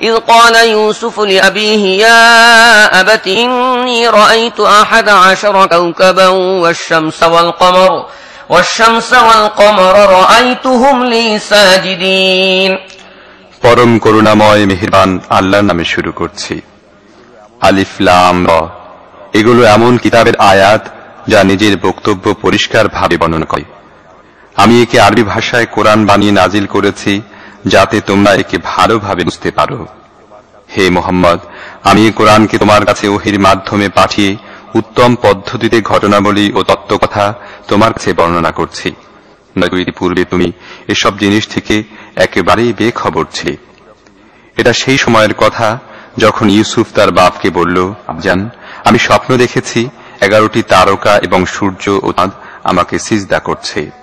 إذ قال يوسف لأبيه يا أبت إني رأيت أحد عشر كوكبا والشمس والقمر والشمس والقمر رأيتهم لي ساجدين পরম করুণাময় মেহেরবান আল্লাহর নামে শুরু করছি আলিফলাম র এগুলো এমন কিতাবের আয়াত যা নিজের বক্তব্য পরিষ্কার ভাবে বর্ণনা করে আমি একে আরবি ভাষায় কোরআন বানিয়ে নাজিল করেছি যাতে তোমরা একে ভালোভাবে বুঝতে পারো। হে মোহাম্মদ, আমি কোরআনকে তোমার কাছে ওহির মাধ্যমে পাঠিয়ে উত্তম পদ্ধতিতে ঘটনাবলী ও তত্ত্বকথা তোমার কাছে বর্ণনা করছি। ইতিপূর্বে তুমি এসব জিনিস থেকে একেবারেই বেখবর ছিলে। এটা সেই সময়ের কথা যখন ইউসুফ তার বাপকে বলল আবজান আমি স্বপ্ন দেখেছি এগারোটি তারকা এবং সূর্য ও চাঁদ আমাকে সিজদা করছে।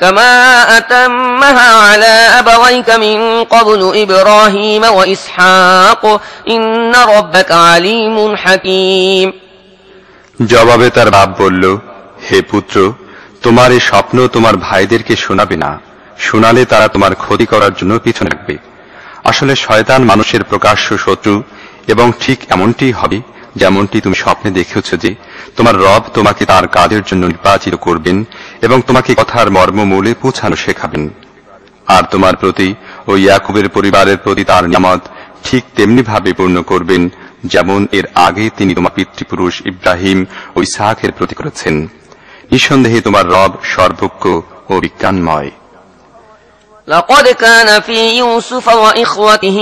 كما أتمها على أبويك من قبل إبراهيم وإسحاق إن ربك عليم حكيم জবাবে তার বাপ বলল হে পুত্র তোমার এই স্বপ্ন তোমার ভাইদেরকে শোনাবে না শোনালে তারা তোমার ক্ষতি করার জন্য পিছনে রাখবে আসলে শয়তান মানুষের প্রকাশ্য শত্রু এবং ঠিক এমনটি হবে যেমনটি তুমি স্বপ্নে দেখেছ যে, তোমার রব তোমাকে তার কাজের জন্য নির্বাচিত করবেন এবং তোমাকে কথার মর্মমূলে পৌঁছানো শেখাবেন। আর তোমার প্রতি ও ইয়াকুবের পরিবারের প্রতি তার নিয়ামত ঠিক তেমনি ভাবে পূর্ণ করবেন যেমন এর আগে তিনি তোমার পিতৃপুরুষ ইব্রাহিম ও ইসাহাকের প্রতি করেছেন। নিঃসন্দেহে তোমার রব সর্বজ্ঞ ও বিজ্ঞানময়। لقد كان في يوسف وإخوته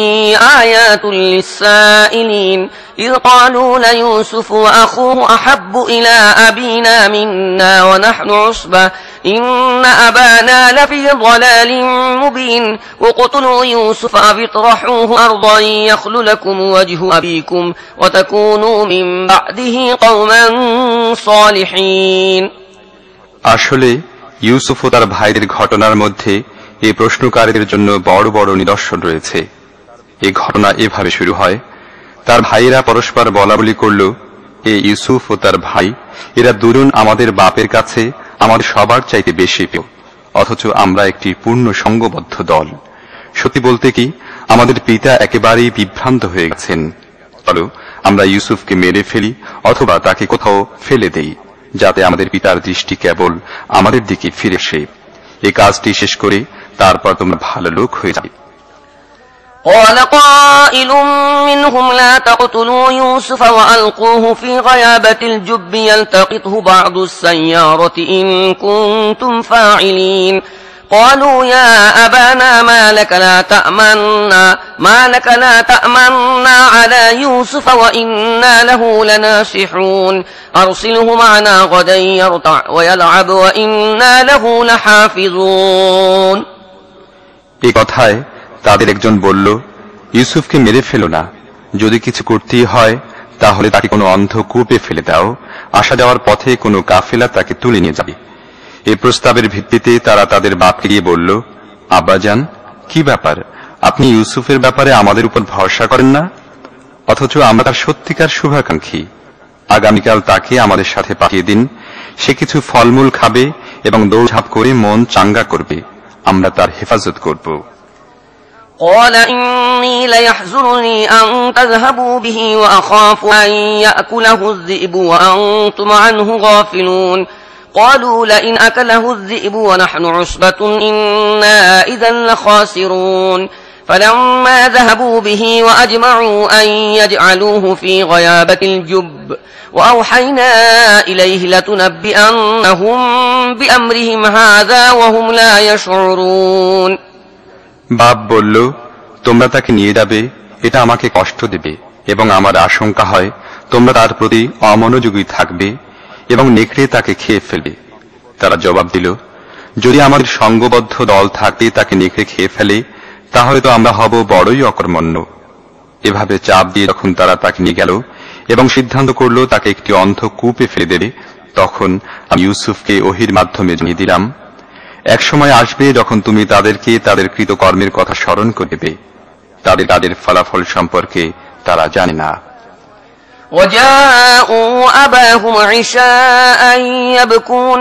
آيات للسائلين إذ قالوا ليوسف وأخوه أحب إلى أبينا منا ونحن عصبة إن أبانا لفي ضلال مبين وقتلوا يوسف أو اطرحوه أرضا يخل لكم وجه أبيكم وتكونوا من بعده قوما صالحين আসলে ইউসুফ ও তার ভাইদের ঘটনার মধ্যে এই প্রশ্নকারীদের জন্য বড় বড় নিদর্শন রয়েছে। এই ঘটনা এভাবে শুরু হয়। তার ভাইয়েরা পরস্পর বলাবলি করল, এ ইউসুফ ও তার ভাই, এরা দুরুন আমাদের বাপের কাছে, আমাদের সবার চাইতে বেশি পেও অথচ আমরা একটি পূর্ণ সঙ্গবদ্ধ দল। সত্যি বলতে কি, আমাদের পিতা একেবারেই বিভ্রান্ত হয়ে গেছেন। চলো, আমরা ইউসুফকে মেরে ফেলি, অথবা তাকে কোথাও ফেলে দেই, যাতে আমাদের পিতার দৃষ্টি কেবল আমাদের দিকে ফিরে সে এই কাজটি শেষ করে তারপর তোমরা ভালো লোক হয়ে যাবে قال قائل منهم لا تقتلوا يوسف وألقوه في غيابة الجب يلتقطه بعض السيارة إن كنتم فاعلين قالوا يا أبانا ما لك لا تأمنا ما لك لا تأمنا على يوسف وإنا له لناصحون أرسله معنا غدا يرتع ويلعب وإنا له لحافظون এই কথায় তাদের একজন বলল, ইউসুফকে মেরে ফেলো না। যদি কিছু করতেই হয়, তাহলে তাকে কোনো অন্ধ কূপে ফেলে দাও। আসা যাওয়ার পথে কোনো কাফেলা তাকে তুলে নিয়ে যাবে। এ প্রস্তাবের ভিত্তিতে তারা তাদের বাপকে গিয়ে বলল আব্বাজান কি ব্যাপার? আপনি ইউসুফের ব্যাপারে আমাদের উপর ভরসা করেন না? অথচ আমরা তার সত্যিকার শুভাকাঙ্ক্ষী। আগামীকাল তাকে আমাদের সাথে পাঠিয়ে দিন। সে কিছু ফলমূল খাবে এবং দৌড়ঝাঁপ করে মন চাঙ্গা করবে। আমরা তার হেফাজত করব قال إني ليحزنني أن تذهبوا به وأخاف أن يأكله الذئب وأنتم عنه غافلون قالوا لئن أكله الذئب ونحن عصبة إنا إذا لخاسرون فلما ذهبوا به وأجمعوا أن يجعلوه في غيابة الجب وأوحينا إليه لتنبئنهم بأمرهم هذا وهم لا يشعرون বাপ বলল তোমরা তাকে নিয়ে যাবে এটা আমাকে কষ্ট দেবে এবং আমার আশঙ্কা হয় তোমরা তার প্রতি অমনোযোগী থাকবে এবং নেকড়ে তাকে খেয়ে ফেলবে তারা জবাব দিল যদি আমাদের সঙ্গবদ্ধ দল থাকতে তাকে নেকড়ে খেয়ে ফেলে তাহলে তো আমরা হব বড়ই অকর্মণ্য এভাবে চাপ দিয়ে যখন তারা তাকে নিয়ে গেল এবং সিদ্ধান্ত করল তাকে একটি অন্ধ কূপে ফেলে দেবে তখন আমি ইউসুফকে ওহির মাধ্যমে জানিয়ে দিলাম এক সময় আসবে যখন তুমি তাদেরকে তাদের কৃতকর্মের কথা স্মরণ করবে তাদের তাদের ফলাফল সম্পর্কে তারা জানে না وجاءوا أباهم عشاء يبكون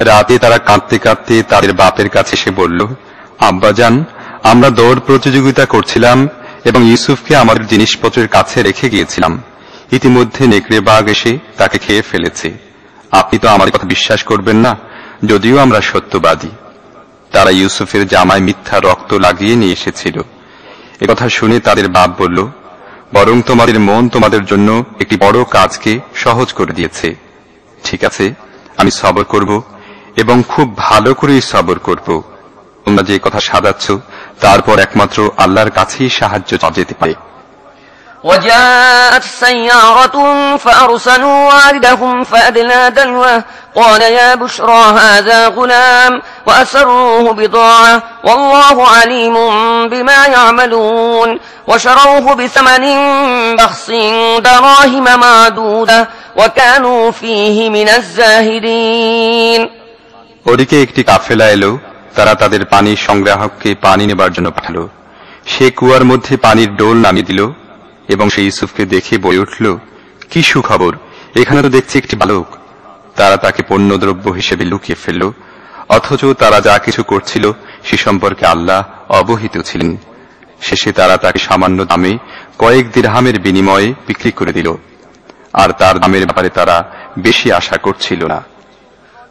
রাতে তারা কাঁদতে কাঁদতে তাদের বাপের কাছে এসে বলল আব্বাজান আমরা দৌড় প্রতিযোগিতা করছিলাম এবং ইউসুফকে আমাদের জিনিসপত্রের কাছে রেখে গিয়েছিলাম। ইতিমধ্যে নেকড়ে বাঘ এসে তাকে খেয়ে ফেলেছে। আপনি তো আমার কথা বিশ্বাস করবেন না, যদিও আমরা সত্যবাদী। তারা ইউসুফের জামায় মিথ্যা রক্ত লাগিয়ে নিয়ে এসেছিল। কথা শুনে তাদের বাপ বলল, বরং তোমাদের মন তোমাদের জন্য একটি বড় কাজকে সহজ করে দিয়েছে। ঠিক আছে, আমি সবর করব। এবং খুব ভালো করেই সবর করব তোমরা যে কথা সাজাচ্ছ তারপর একমাত্র আল্লাহর কাছেই সাহায্য যেতে পারে وجاءت سيارة فأرسلوا واردهم فأدلى دلوه قال يا بشرى هذا غلام وأسروه بضاعة والله عليم بما يعملون وشروه بثمن بخس دراهم معدودة وكانوا فيه من الزاهدين ওদিকে একটি কাফেলা এলো, তারা তাদের পানি সংগ্রাহককে পানি নেবার জন্য পাঠালো। সে কুয়ার মধ্যে পানির ডোল নামিয়ে দিল এবং সে ইউসুফকে দেখে বলে উঠল, কি সুখবর, এখানে তো দেখছি একটি বালক। তারা তাকে পণ্যদ্রব্য হিসেবে লুকিয়ে ফেলল, অথচ তারা যা কিছু করছিল সে সম্পর্কে আল্লাহ অবহিত ছিলেন। শেষে তারা তাকে সামান্য দামে কয়েক দিরহামের বিনিময়ে বিক্রি করে দিল। আর তার দামের ব্যাপারে তারা বেশি আশা করছিল না।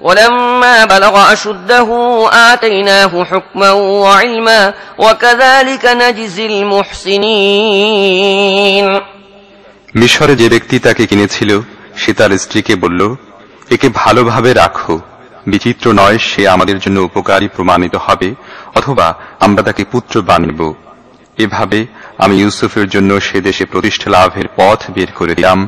ولما بلغ أشده آتيناه حكما وعلما وكذلك نجزي المحسنين মিশরে যে ব্যক্তি তাকে কিনেছিল সে তার স্ত্রীকে বলল একে ভালোভাবে রাখো বিচিত্র নয় সে আমাদের জন্য উপকারী প্রমাণিত হবে অথবা আমরা তাকে পুত্র বানিব এভাবে আমি ইউসুফের জন্য সে দেশে প্রতিষ্ঠা লাভের পথ বের করে দিলাম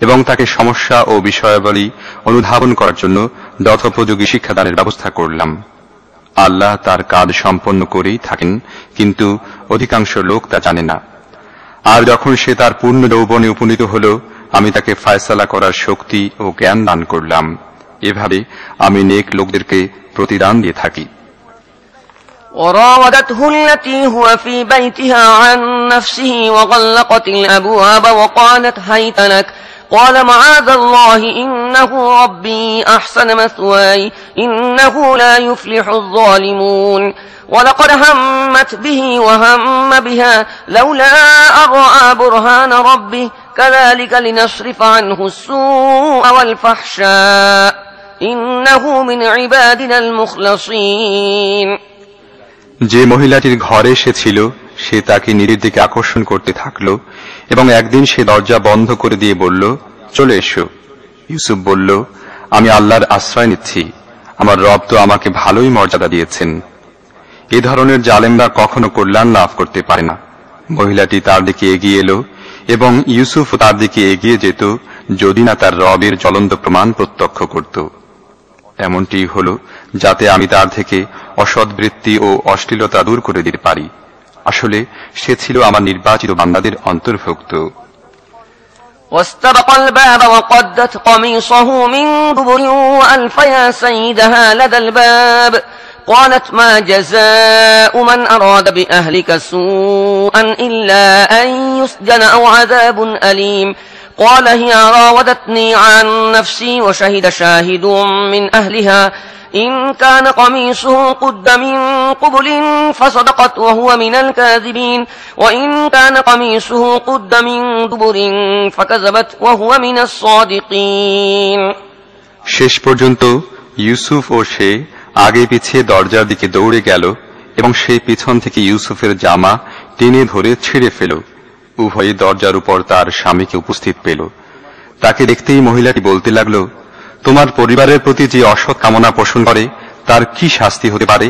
এবং তাকে সমস্যা ও বিষয়াবলী অনুধাবন করার জন্য যথোপযোগী শিক্ষাদানের ব্যবস্থা করলাম আল্লাহ তার কাজ সম্পন্ন করেই থাকেন কিন্তু অধিকাংশ লোক তা জানে না আর যখন সে তার পূর্ণ যৌবনে উপনীত হল আমি তাকে ফায়সালা করার শক্তি ও জ্ঞান দান করলাম এভাবে আমি নেক লোকদেরকে প্রতিদান দিয়ে থাকি وراودته التي هو في بيتها عن نفسه وغلقت الأبواب وقالت هيت لك قال معاذ الله إنه ربي أحسن مثواي إنه لا يفلح الظالمون ولقد همت به وهم بها لولا أن رأى برهان ربه كذلك لنصرف عنه السوء والفحشاء إنه من عبادنا المخلصين যে মহিলাটির ঘরে সে ছিল সে তাকে নিজের দিকে আকর্ষণ করতে থাকল এবং একদিন সে দরজা বন্ধ করে দিয়ে বলল, চলে এসো। ইউসুফ বলল, আমি আল্লাহর আশ্রয় নিচ্ছি। আমার রব তো আমাকে ভালোই মর্যাদা দিয়েছেন। এ ধরনের জালেমরা কখনো কল্যাণ লাভ করতে পারে না। মহিলাটি তার দিকে এগিয়ে এলো এবং ইউসুফ তার দিকে এগিয়ে যেত যদি না তার রবের জ্বলন্ত প্রমাণ প্রত্যক্ষ করত। এমনটি হল যাতে আমি তার থেকে অসদ্বৃত্তি ও অশ্লীলতা দূর করে দিতে পারি। আসলে সে ছিল আমার নির্বাচিত বান্দাদের অন্তর্ভুক্ত واستبق الباب وقدت قميصه من دبر وألف يا سيدها لدى الباب قالت ما جزاء من أراد بأهلك سوءا إلا أن يسجن أو عذاب أليم قال هي راودتني عن نفسي وشهد شاهد من أهلها إن كان قميصه قد من قبل فصدقت وهو من الكاذبين وإن كان قميصه قد من دبر فكذبت وهو من الصادقين শেষ পর্যন্ত ইউসুফ ও সে আগে পিছিয়ে দরজার দিকে দৌড়ে গেল এবং সে পিছন থেকে ইউসুফের জামা টেনে ধরে ছিঁড়ে ফেল উভয়ে দরজার উপর তার স্বামীকে উপস্থিত পেল। তাকে দেখতেই মহিলাটি বলতে লাগল, তোমার পরিবারের প্রতি যে অসৎ কামনা পোষণ করে, তার কি শাস্তি হতে পারে?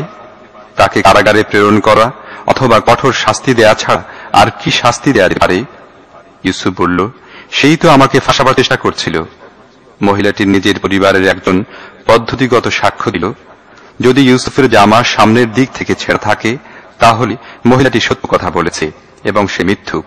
তাকে কারাগারে প্রেরণ করা অথবা কঠোর শাস্তি দেয়া ছাড়া আর কি শাস্তি দেয়া পারে? ইউসুফ বলল, সেই তো আমাকে ফাঁসাবার চেষ্টা করছিল। মহিলাটির নিজের পরিবারের একজন পদ্ধতিগত সাক্ষ্য দিল, যদি ইউসুফের জামা সামনের দিক থেকে ছেড়ে থাকে, তাহলে মহিলাটি সত্য কথা বলেছে এবং সে মিথ্যুক।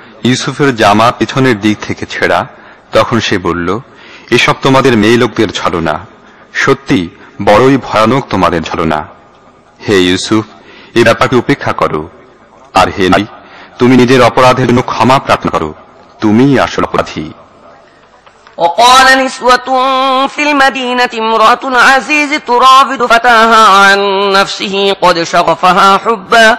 ইউসুফের জামা পিছনের দিক থেকে ছেঁড়া তখন সে বলল এসব তোমাদের মেয়ে লোকদের ছলনা সত্যি বড়ই ভয়ানক তোমাদের ছলনা হে ইউসুফ এই ব্যাপারকে উপেক্ষা করো আর হে নাই তুমি নিজের অপরাধের জন্য ক্ষমা প্রার্থনা করো তুমিই আসল অপরাধী وقال نسوة في المدينة امرأة العزيز تراود فتاها عن نفسه قد شغفها حبا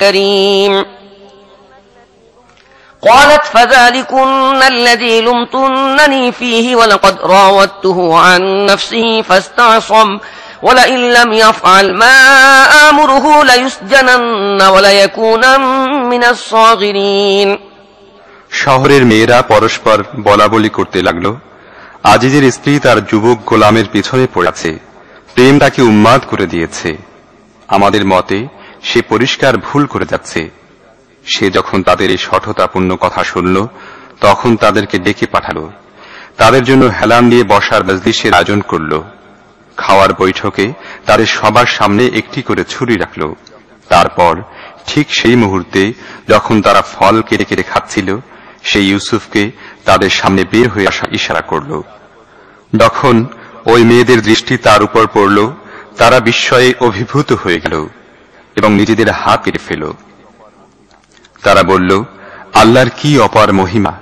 كريم قالت فذلكن الذي لمتنني فيه ولقد راودته عن نفسه فاستعصم ولئن لم يفعل ما آمره ليسجنن وليكونن من الصاغرين শহরের মেয়েরা পরস্পর বলাবলি করতে লাগলো আজিজের স্ত্রী তার যুবক গোলামের পিছনে পড়েছে প্রেম তাকে উন্মাদ করে দিয়েছে আমাদের মতে সে পরিষ্কার ভুল করে যাচ্ছে। সে যখন তাদের এই সঠতাপূর্ণ কথা শুনল, তখন তাদেরকে ডেকে পাঠালো। তাদের জন্য হেলান দিয়ে বসার মজলিসের আয়োজন করল। খাওয়ার বৈঠকে তাদের সবার সামনে একটি করে ছুরি রাখল। তারপর ঠিক সেই মুহূর্তে যখন তারা ফল কেটে কেটে খাচ্ছিল, সেই ইউসুফকে তাদের সামনে বের হয়ে আসা ইশারা করল। যখন ওই মেয়েদের দৃষ্টি তার উপর পড়ল। তারা বিস্ময়ে অভিভূত হয়ে গেল। এবং নিজেদের হাত কেটে ফেল। তারা বলল, আল্লাহর কি অপার মহিমা?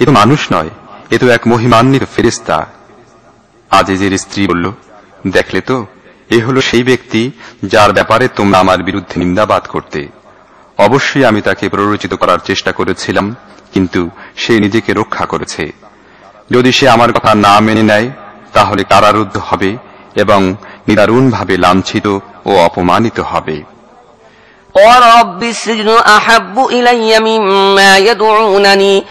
এ তো মানুষ নয়, এ তো এক মহিমান্বিত ফেরিস্তা আজিজের স্ত্রী বলল, দেখলে তো, এ হলো সেই ব্যক্তি যার ব্যাপারে তোমরা আমার বিরুদ্ধে নিন্দাবাদ করতে। অবশ্যই আমি তাকে প্ররোচিত করার চেষ্টা করেছিলাম, কিন্তু সে নিজেকে রক্ষা করেছে। যদি সে আমার কথা না মেনে নেয়, তাহলে কারারুদ্ধ হবে এবং নিদারুণভাবে লাঞ্ছিত ও অপমানিত হবে। قال رب السجن أحب إلي مما يدعونني.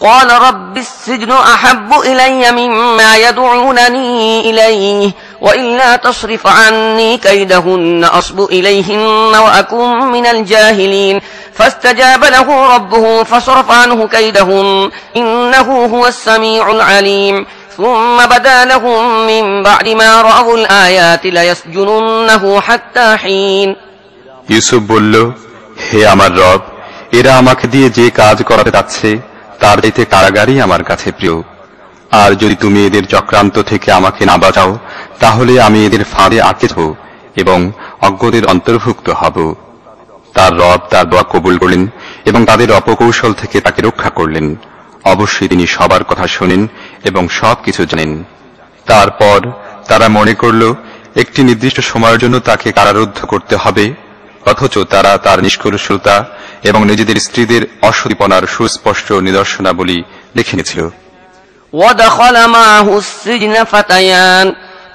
قال رب السجن أحب إلي مما يدعونني إليه وإلا تصرف عني كيدهن أصب إليهن وأكن من الجاهلين. فاستجاب له ربه فصرف عنه كيدهن إنه هو السميع العليم. ثم بدا لهم من بعد ما رأوا الآيات ليسجننه حتى حين. ইউসুফ বলল, হে আমার রব, এরা আমাকে দিয়ে যে কাজ করাতে যাচ্ছে, তার চাইতে কারাগারই আমার কাছে প্রিয়। আর যদি তুমি এদের চক্রান্ত থেকে আমাকে না বাঁচাও, তাহলে আমি এদের ফাঁদে আটকেছ এবং অজ্ঞদের অন্তর্ভুক্ত হব। তার রব তার দোয়া কবুল করলেন এবং তাদের অপকৌশল থেকে তাকে রক্ষা করলেন। অবশ্যই তিনি সবার কথা শোনেন এবং সব কিছু জানেন। তারপর তারা মনে করল, একটি নির্দিষ্ট সময়ের জন্য তাকে কারারুদ্ধ করতে হবে অথচ তারা তার নিষ্কলুষতা এবং নিজেদের স্ত্রীদের অসদীপনার সুস্পষ্ট নিদর্শনাবলী দেখে নিয়েছিল ودخل معه السجن فتيان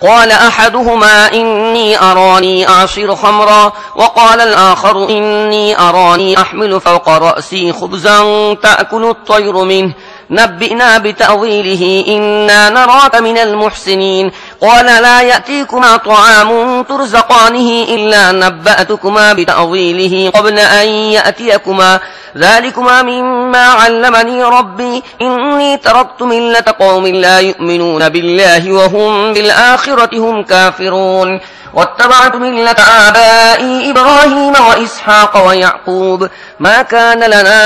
قال أحدهما إني أراني أعصر خمرا وقال الآخر إني أراني أحمل فوق رأسي خبزا تأكل الطير منه نبئنا بتأويله إنا نراك من المحسنين. قال لا يأتيكما طعام ترزقانه إلا نبأتكما بتأويله قبل أن يأتيكما. ذلكما مما علمني ربي. إني تركت ملة قوم لا يؤمنون بالله وهم بالآخرة هم كافرون. واتبعت ملة آبائي إبراهيم وإسحاق ويعقوب ما كان لنا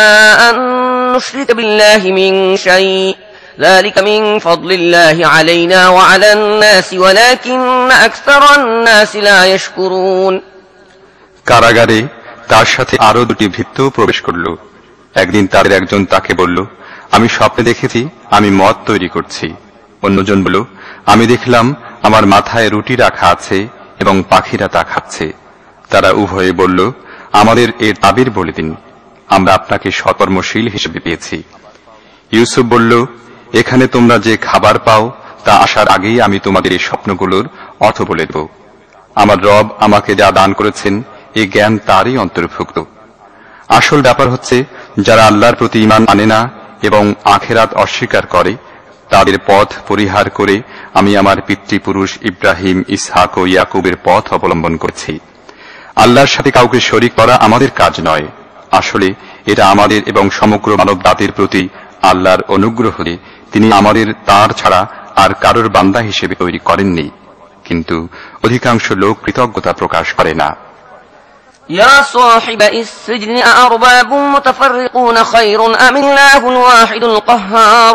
أن نشرك بالله من شيء ذلك من فضل الله علينا وعلى الناس ولكن أكثر الناس لا يشكرون কারাগারে তার সাথে আরো দুটি ভৃত্য প্রবেশ করল একদিন তাদের একজন তাকে বলল আমি স্বপ্নে দেখেছি আমি মদ তৈরি করছি অন্যজন বলল আমি দেখলাম আমার মাথায় রুটি রাখা আছে এবং পাখিরা তা খাচ্ছে। তারা উভয়ে বলল, আমাদের এর তাবির বলে দিন। আমরা আপনাকে সকর্মশীল হিসেবে পেয়েছি। ইউসুফ বলল, এখানে তোমরা যে খাবার পাও, তা আসার আগেই আমি তোমাদের এই স্বপ্নগুলোর অর্থ বলে দেব। আমার রব আমাকে যা দান করেছেন এই জ্ঞান তারই অন্তর্ভুক্ত। আসল ব্যাপার হচ্ছে, যারা আল্লাহর প্রতি ইমান আনে না এবং আখেরাত অস্বীকার করে তাদের পথ পরিহার করে আমি আমার পিতৃপুরুষ ইব্রাহিম ইসহাক ও ইয়াকুবের পথ অবলম্বন করছি আল্লাহর সাথে কাউকে শরিক করা আমাদের কাজ নয় আসলে এটা আমাদের এবং সমগ্র মানব জাতির প্রতি আল্লাহর অনুগ্রহ হলে তিনি আমাদের তার ছাড়া আর কারোর বান্দা হিসেবে তৈরি করেননি কিন্তু অধিকাংশ লোক কৃতজ্ঞতা প্রকাশ করে না يا صاحب السجن أأرباب متفرقون خير أم الله الواحد القهار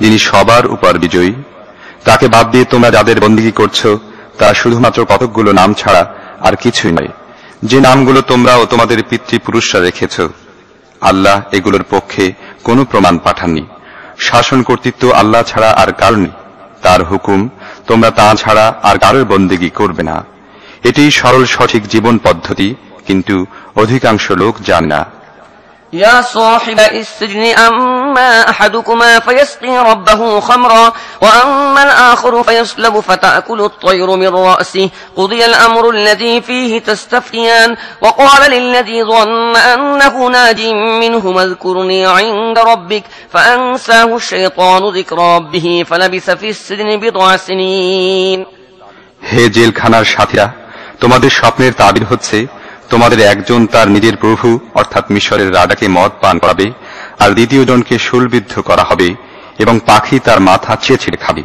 যিনি সবার উপর বিজয়ী, তাকে বাদ দিয়ে তোমরা যাদের বন্দী করছ তা শুধুমাত্র কতকগুলো নাম ছাড়া আর কিছুই নয়। যে নামগুলো তোমরা ও তোমাদের পিতৃপুরুষরা রেখেছ, আল্লাহ এগুলোর পক্ষে কোনো প্রমাণ পাঠাননি। শাসন কর্তৃত্ব আল্লাহ ছাড়া আর কার নেই। তার হুকুম তোমরা তা ছাড়া আর কারোর বন্দেগী করবে না। এটি সরল সঠিক জীবন পদ্ধতি, কিন্তু অধিকাংশ লোক জানে না। يا صاحب السجن أما أحدكما فيسقي ربه خمرا وأما الآخر فيصلب فتأكل الطير من رأسه قضي الأمر الذي فيه تستفتيان وقال للذي ظن أنه ناج منهما اذكرني عند ربك فأنساه الشيطان ذكر ربه فلبث في السجن بضع سنين হে জেলখানার সাথীরা তোমাদের স্বপ্নের তাবির হচ্ছে তোমাদের একজন তার নিজের প্রভু, অর্থাৎ মিশরের রাজাকে মদ পান করাবে, আর দ্বিতীয় জনকে শুলবিদ্ধ করা হবে, এবং পাখি তার মাথা ছিঁড়ে ছিঁড়ে খাবে।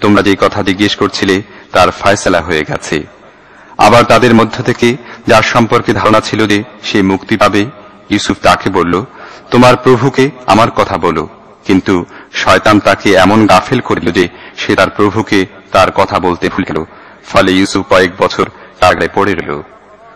তোমরা যে কথা জিজ্ঞেস করছিলে, তার ফয়সলা হয়ে গেছে। আবার তাদের মধ্য থেকে যার সম্পর্কে ধারণা ছিল যে সে মুক্তি পাবে, ইউসুফ তাকে বলল, তোমার প্রভুকে আমার কথা বলো। কিন্তু শয়তান তাকে এমন গাফেল করিল যে সে তার প্রভুকে তার কথা বলতে ভুল গেল। ফলে ইউসুফ কয়েক বছর কারাগারে পড়ে রইল।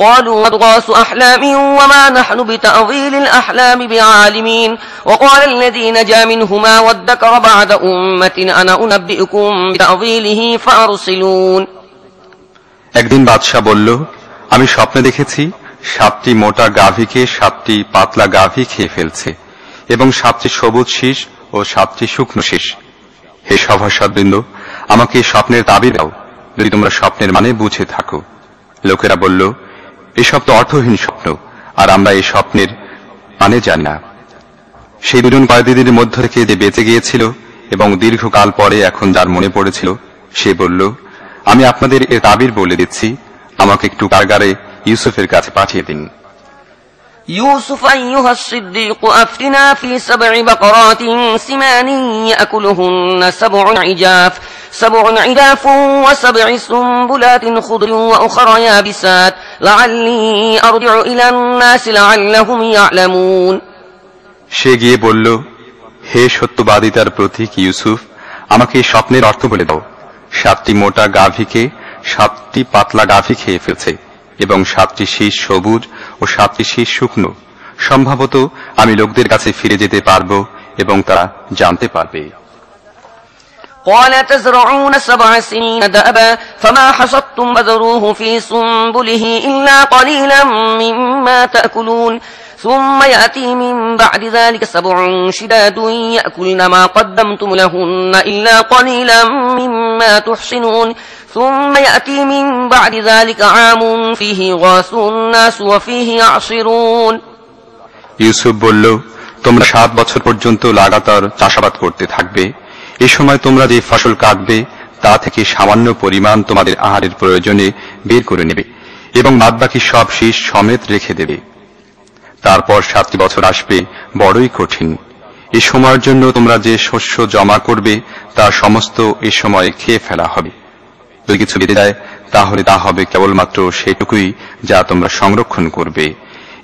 قالوا أضغاث أحلام وما نحن بتأويل الأحلام بعالمين وقال الذي نجا منهما وادكر بعد أمة أنا أنبئكم بتأويله فأرسلون একদিন বাদশাহ বলল আমি স্বপ্নে দেখেছি সাতটি মোটা গাভীকে সাতটি পাতলা গাভী খেয়ে ফেলছে এবং সাতটি সবুজ শীষ ও সাতটি শুকনো শীষ হে সভাসদবৃন্দ আমাকে এই স্বপ্নের তাবির দাও যদি তোমরা স্বপ্নের মানে বুঝে থাকো লোকেরা বলল এসব তো অর্থহীন স্বপ্ন, আর আমরা এই স্বপ্নের মানে জানি না। সেই দুজন কয়েদিদের মধ্য থেকে যে বেঁচে গিয়েছিল এবং দীর্ঘকাল পরে এখন যার মনে পড়েছিল, সে বলল, আমি আপনাদের এ তাবির বলে দিচ্ছি, আমাকে একটু কারাগারে ইউসুফের কাছে পাঠিয়ে দিন। يوسف أيها الصديق أفتنا في سبع بقرات سمان يأكلهن سبع عجاف سبع عجاف وسبع سنبلات خضر وأخر يابسات لعلي أرجع إلى الناس لعلهم يعلمون সে গিয়ে বলল হে সত্যবাদিতার প্রতীক ইউসুফ আমাকে এই স্বপ্নের অর্থ বলে দাও সাতটি মোটা গাভীকে সাতটি পাতলা গাভী খেয়ে ফেলছে এবং সাতটি শীষ সবুজ ও সাতটি শীষ শুকনো সম্ভবত আমি লোকদের কাছে ফিরে যেতে পারবো এবং তারা জানতে পারবে قال تزرعون سبع سنين دأبا فما حصدتم فذروه في سنبله إلا قليلا مما تأكلون ثم يأتي من بعد ذلك سبع شداد يأكلن ما قدمتم لهن إلا قليلا مما تحصنون ثم يأتي من بعد ذلك عام فيه غاث الناس وفيه يعصرون ইউসুফ বলল তোমরা সাত বছর পর্যন্ত লাগাতার চাষাবাদ করতে থাকবে এ সময় তোমরা যে ফসল কাটবে তা থেকে সামান্য পরিমাণ তোমাদের আহারের প্রয়োজনে বের করে নেবে এবং বাদবাকি সব শীষ সমেত রেখে দেবে তারপর সাতটি বছর আসবে বড়ই কঠিন এ সময়ের জন্য তোমরা যে শস্য জমা করবে তা সমস্ত এ সময় খেয়ে ফেলা হবে যদি কিছু বেঁধে যায় তাহলে তা হবে কেবলমাত্র সেটুকুই যা তোমরা সংরক্ষণ করবে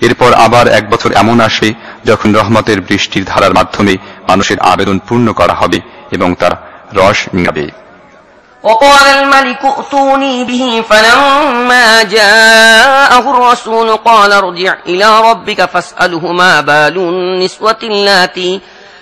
এরপর আবার এক বছর এমন আসে যখন রহমতের বৃষ্টির ধারার মাধ্যমে মানুষের আবেদন পূর্ণ করা হবে এবং তার রস নিগাবে وقال الملك ائتوني به فلما جاءه الرسول قال ارجع إلى ربك فاسأله ما بال النسوة اللاتي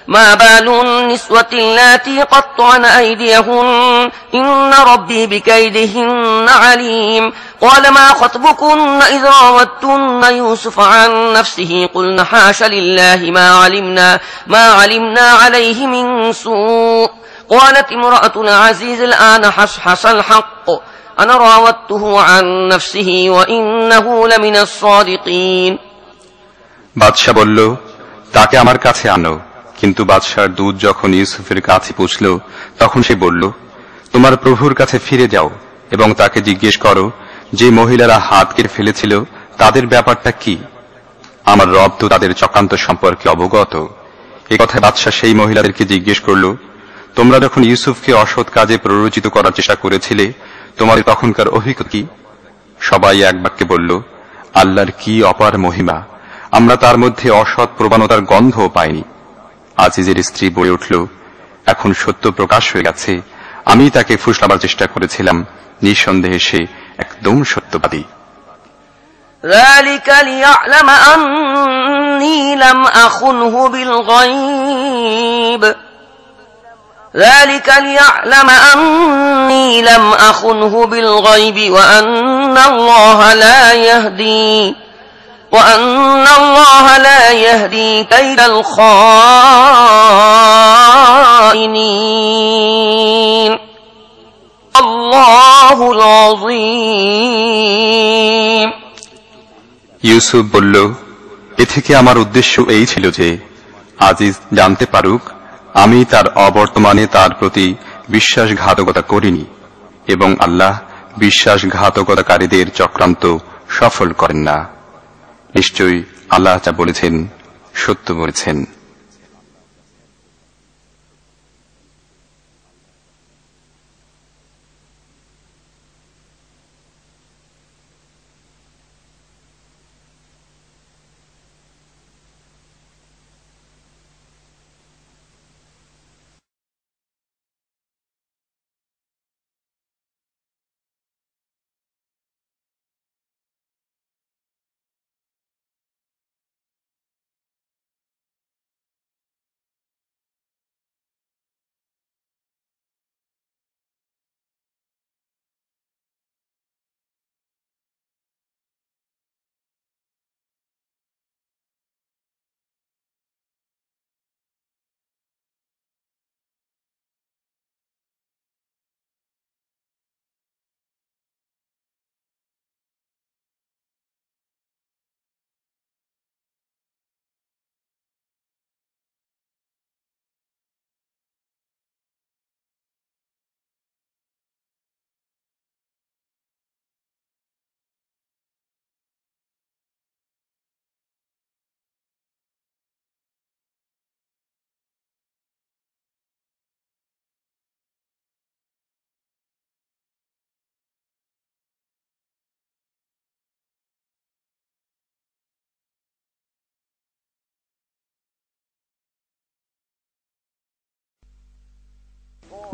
ما بال النسوة اللاتي قطعن أيديهن إن ربي بكيدهن عليم قال ما خطبكن إذ راوتن يوسف عن نفسه قلن حاش لله ما علمنا ما علمنا عليه من سوء قالت امرأة العزيز الآن حصحص الحق أنا راودته عن نفسه وإنه لمن الصادقين বাদশাহ বলল তাকে আমার কাছে আনো কিন্তু বাদশার দুধ যখন ইউসুফের কাছে পৌঁছল, তখন সে বলল, তোমার প্রভুর কাছে ফিরে যাও এবং তাকে জিজ্ঞেস করো, যে মহিলারা হাত কেটে ফেলেছিল, তাদের ব্যাপারটা কি? আমার রব তো তাদের চক্রান্ত সম্পর্কে অবগত। এ কথায় বাদশাহ সেই মহিলাদেরকে জিজ্ঞেস করল, তোমরা যখন ইউসুফকে অসৎ কাজে প্ররোচিত করার চেষ্টা করেছিলে তোমার তখনকার অভিজ্ঞতা কি? সবাই এক বাক্যে বলল, আল্লাহর কি অপার মহিমা? আমরা তার মধ্যে অসৎ প্রবণতার গন্ধও পাইনি। আজিজের স্ত্রী বলে উঠল এখন সত্য প্রকাশ হয়ে গেছে আমি তাকে ফুসলাবার চেষ্টা করেছিলাম নিঃসন্দেহে সে একদম সত্যবাদী ذلك ليعلم أني لم أخنه بالغيب ذلك ليعلم أني لم أخنه بالغيب وأن الله لا يهدي وأن الله لا يهدي كيد الخائنين الله العظيم ইউসুফ বলল এ থেকে আমার উদ্দেশ্য এই ছিল যে আজিজ জানতে পারুক আমি তার অবর্তমানে তার প্রতি বিশ্বাসঘাতকতা করিনি এবং আল্লাহ বিশ্বাসঘাতকতাকারীদের চক্রান্ত সফল করেন না নিশ্চয়ই আল্লাহ যা বলেছেন সত্য বলেছেন।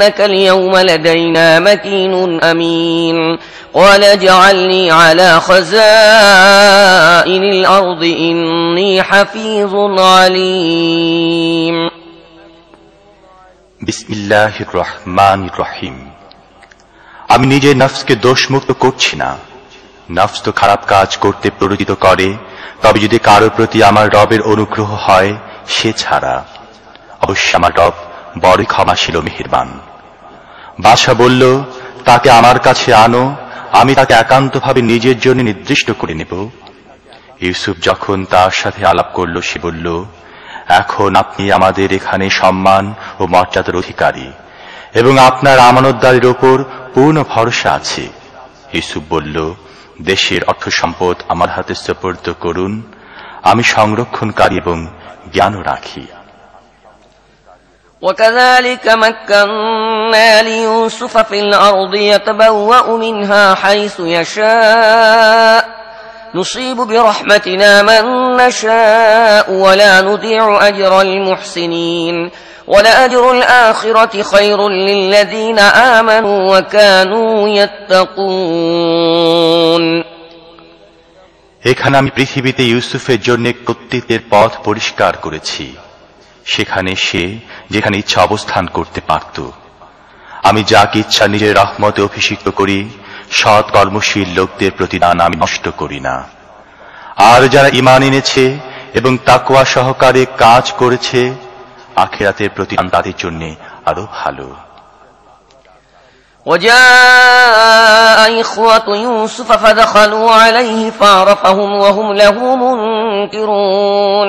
إنك اليوم لدينا مكين أمين قال اجعلني على خزائن الأرض إني حفيظ عليم বিসমিল্লাহ রহমান রহিম আমি নিজের নফসকে দোষমুক্ত করছি না নফস তো খারাপ কাজ করতে প্ররোচিত করে তবে যদি কারো প্রতি আমার রবের অনুগ্রহ হয় সে ছাড়া অবশ্য আমার রব বড় ক্ষমাশীল ও মেহেরবান বাদশা বলল, তাকে আমার কাছে আনো, আমি তাকে একান্তভাবে নিজের জন্য নির্দিষ্ট করে নেব। ইউসুফ যখন তার সাথে আলাপ করল, সে বলল, এখন আপনি আমাদের এখানে সম্মান ও মর্যাদার অধিকারী এবং আপনার আমানতদারির ওপর পূর্ণ ভরসা আছে। ইউসুফ বলল, দেশের অর্থ সম্পদ আমার হাতে সুপর্দ করুন। আমি সংরক্ষণকারী এবং জ্ঞানও রাখি وكذلك مكنا ليوسف في الأرض يتبوأ منها حيث يشاء نصيب برحمتنا من نشاء ولا نضيع أجر المحسنين ولأجر الآخرة خير للذين آمنوا وكانوا يتقون এখানে আমি পৃথিবীতে ইউসুফের জন্য কর্তৃত্বের পথ পরিষ্কার করেছি সেখানে সে যেখানে ইচ্ছা অবস্থান করতে পারত আমি যাকে ইচ্ছা নিজের রহমতে অভিষিক্ত করি সৎ কর্মশীল লোকদের প্রতিদান আমি নষ্ট করি না আর যারা ইমান এনেছে এবং তাকুয়া সহকারে কাজ করেছে আখেরাতের প্রতিদান তাদের জন্য আরো ভালো وجاء إخوة يوسف فدخلوا عليه فعرفهم وهم له منكرون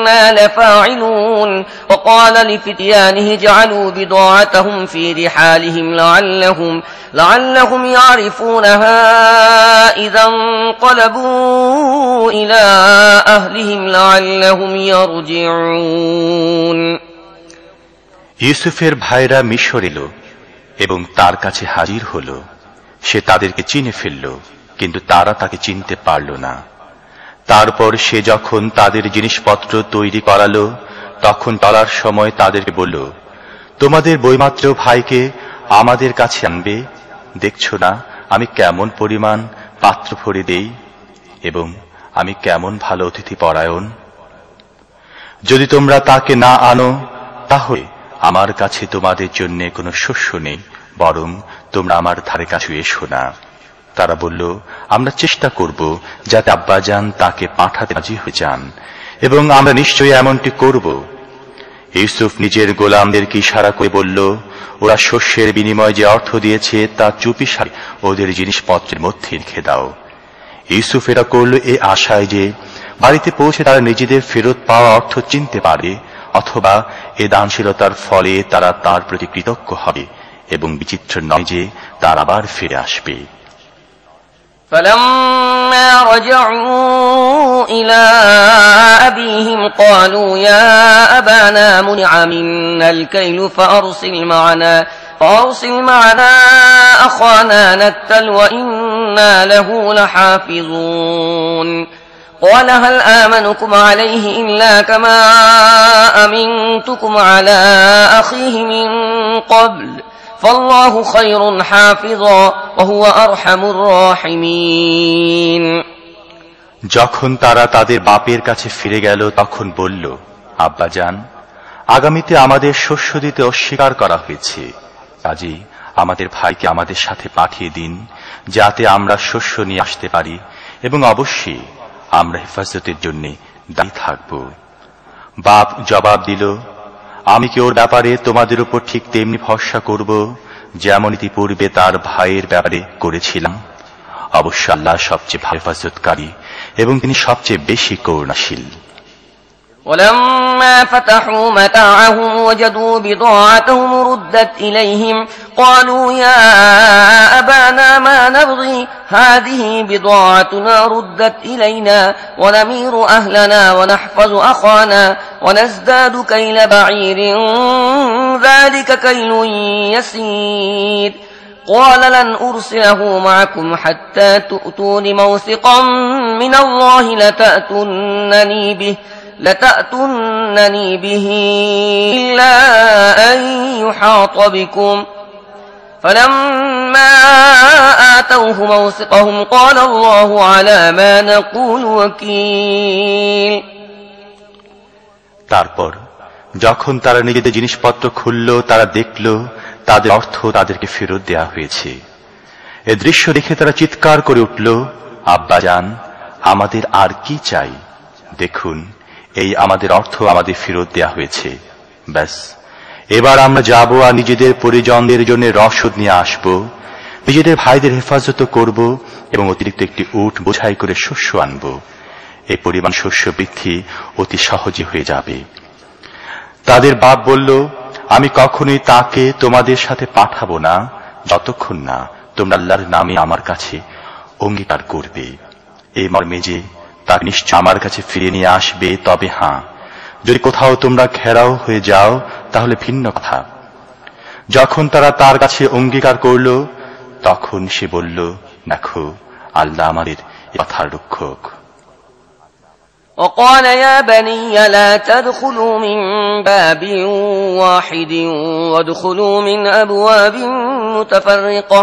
وإنا لفاعلون وقال لفتيانه اجعلوا بضاعتهم في رحالهم لعلهم لعلهم يعرفونها إذا انقلبوا إلى أهلهم لعلهم يرجعون ইউসুফের ভাইরা মিশর এলো এবং তার কাছে হাজির হল সে তাদেরকে চিনে ফেলল কিন্তু তারা তাকে চিনতে পারল না তারপর সে যখন তাদের জিনিসপত্র তৈরি করালো, তখন চলার সময় তাদেরকে বলল, তোমাদের বইমাত্র ভাইকে আমাদের কাছে আনবে? দেখছ না, আমি কেমন পরিমাণ পাত্র ভরে দেই এবং আমি কেমন ভালো অতিথি পরায়ণ? যদি তোমরা তাকে না আনো, তাহলে আমার কাছে তোমাদের জন্য কোনো শস্য নেই, বরং তোমরা আমার ধারে কাছে এসো না। তারা বলল, আমরা চেষ্টা করব যাতে আব্বাজান তাকে পাঠাতে রাজি হয়ে যান এবং আমরা নিশ্চয়ই এমনটি করব। ইউসুফ নিজের গোলামদেরকে ইশারা করে বলল, ওরা শস্যের বিনিময়ে যে অর্থ দিয়েছে তা চুপি সারি, ওদের জিনিসপত্রের মধ্যে রেখে দাও। ইউসুফ এরা করল এ আশায় যে বাড়িতে পৌঁছে তারা নিজেদের ফেরত পাওয়া অর্থ চিনতে পারে অথবা এ দানশীলতার ফলে তারা তার প্রতি কৃতজ্ঞ হবে এবং বিচিত্র নয় যে তার আবার ফিরে আসবে। فلما رجعوا إلى أبيهم قالوا يا أبانا منع منا الكيل فأرسل معنا فأرسل معنا أخانا نكتل وإنا له لحافظون قال هل آمنكم عليه إلا كما أمنتكم على أخيه من قبل فالله خير حافظا وهو أرحم الراحمين যখন তারা তাদের বাপের কাছে ফিরে গেল তখন বলল আব্বাজান আগামীতে আমাদের শস্য দিতে অস্বীকার করা হয়েছে কাজী আমাদের ভাইকে আমাদের সাথে পাঠিয়ে দিন যাতে আমরা শস্য নিয়ে আসতে পারি এবং অবশ্যই আমরা হেফাজতের জন্য দায়ী থাকব বাপ জবাব দিল আমি কি ওর ব্যাপারে তোমাদের উপর ঠিক তেমনি ভরসা করব, যেমন ইতিপূর্বে তার ভাইয়ের ব্যাপারে করেছিলাম? অবশ্য আল্লাহ সবচেয়ে হেফাজতকারী এবং তিনি সবচেয়ে বেশি করুণাশীল। ولما فتحوا متاعهم وجدوا بضاعتهم ردت إليهم قالوا يا أبانا ما نبغي؟ هذه بضاعتنا ردت إلينا ونمير أهلنا ونحفظ أخانا ونزداد كيل بعير. ذلك كيل يسير. قال لن أرسله معكم حتى تؤتون موثقا من الله لتأتونني به. لتأتونني به إلا أن يحاط بكم فلما آتوه موثقهم قال الله على ما نقول وكيل তারপর যখন তারা নিজেদের জিনিসপত্র খুলল তারা দেখল তাদের অর্থ তাদেরকে ফেরত দেয়া হয়েছে এ দৃশ্য দেখে তারা চিৎকার করে উঠল আব্বাজান আমাদের আর কি চাই দেখুন এই আমাদের অর্থ আমাদের ফেরত দেয়া হয়েছে। ব্যাস। এবার আমরা যাব আর নিজেদের পরিজনদের জন্য রসদ নিয়ে আসব। নিজেদের ভাইদের হেফাজত করব এবং অতিরিক্ত একটি উট বোঝাই করে শস্য আনব। এই পরিমাণ শস্য বৃদ্ধি অতি সহজে হয়ে যাবে। তাদের বাপ বলল, আমি কখনোই তাকে তোমাদের সাথে পাঠাবো না, যতক্ষণ না তোমরা আল্লাহর নামে আমার কাছে অঙ্গীকার করবে। এই মর্মে যে তার নিশ্চয় আমার কাছে ফিরে নিয়ে আসবে তবে হাঁ যদি কোথাও তোমরা ঘেরাও হয়ে যাও তাহলে ভিন্ন কথা যখন তারা তার কাছে অঙ্গীকার করল তখন সে বলল দেখো আল্লাহ আমাদের এ কথার রক্ষক وقال يا بني لا تدخلوا من باب واحد وادخلوا من أبواب متفرقة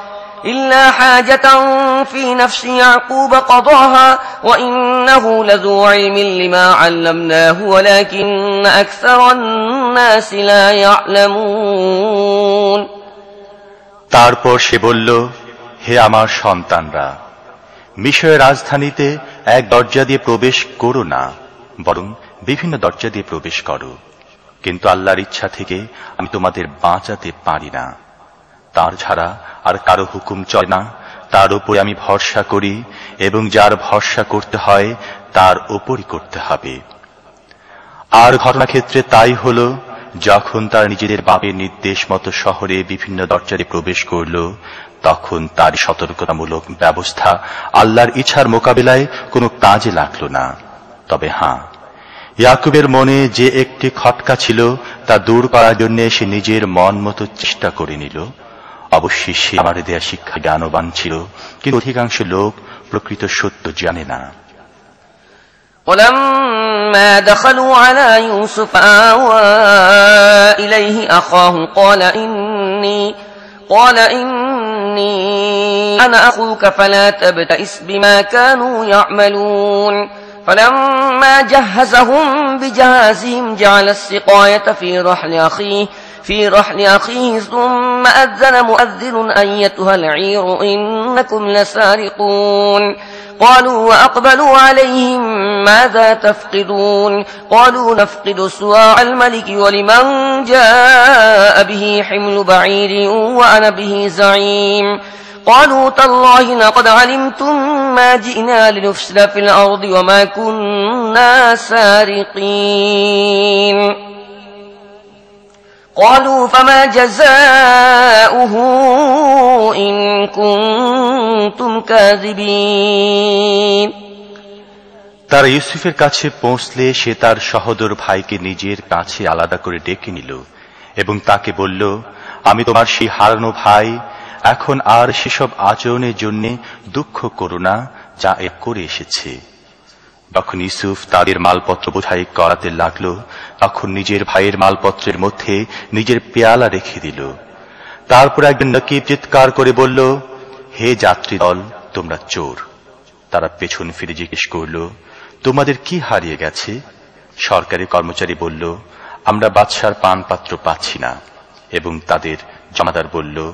إلا حاجة في نفس يعقوب قضاها وإنه لذو علم لما علمناه ولكن أكثر الناس لا يعلمون তারপর সে বলল হে আমার সন্তানরা মিশরের রাজধানীতে এক দরজা দিয়ে প্রবেশ করো না বরং বিভিন্ন দরজা দিয়ে প্রবেশ করো কিন্তু আল্লাহর ইচ্ছা থেকে আমি তোমাদের বাঁচাতে পারি না তার ছাড়া আর কারও হুকুম চলে না। তার উপরে আমি ভরসা করি এবং যার ভরসা করতে হয়, তার উপরই করতে হবে। আর ঘটনাক্ষেত্রে তাই হল, যখন তার নিজেদের বাপের নির্দেশ মতো শহরে বিভিন্ন দরজারে প্রবেশ করল, তখন তার সতর্কতামূলক ব্যবস্থা আল্লাহর ইচ্ছার মোকাবিলায় কোনো কাজে লাগল না। তবে হাঁ ইয়াকুবের মনে যে একটি খটকা ছিল, তা দূর করার জন্য সে নিজের মন মতো চেষ্টা করে নিল। অবশ্যই সে আমার দেয়া শিক্ষা জ্ঞানবান ছিল কিন্তু অধিকাংশ লোক প্রকৃত সত্য জানে না ولما دخلوا على يوسف آوى إليه أخاه قال إني قال إني أنا أخوك فلا تبتئس بما كانوا يعملون فلما جهزهم بجهازهم جعل السقاية في رحل أخيه في رحل أخيه ثم أذن مؤذن أيتها العير إنكم لسارقون. قالوا وأقبلوا عليهم ماذا تفقدون؟ قالوا نفقد سواع الملك ولمن جاء به حمل بعير وأنا به زعيم. قالوا تالله لقد علمتم ما جئنا لنفسد في الأرض وما كنا سارقين. قالوا فما جزاؤه إن كنتم كاذبين তারা ইউসুফের কাছে পৌঁছলে সে তার সহদর ভাইকে নিজের কাছে আলাদা করে ডেকে নিল এবং তাকে বলল আমি তোমার সেই হারানো ভাই এখন আর সেসব আচরণের জন্য দুঃখ করো না যা এ করে এসেছে যখন ইউসুফ তাদের মালপত্র বোঝাই করাতে লাগল। তখন নিজের ভাইয়ের মালপত্রের মধ্যে নিজের পেয়ালা রেখে দিল। তারপর একজন নকিব চিৎকার করে বলল, হে যাত্রী দল, তোমরা চোর। তারা পেছন ফিরে জিজ্ঞেস করল, তোমাদের কি হারিয়ে গেছে? সরকারি কর্মচারী বলল, আমরা বাদশার পান পাত্র পাচ্ছি না। এবং তাদের জমাদার বলল,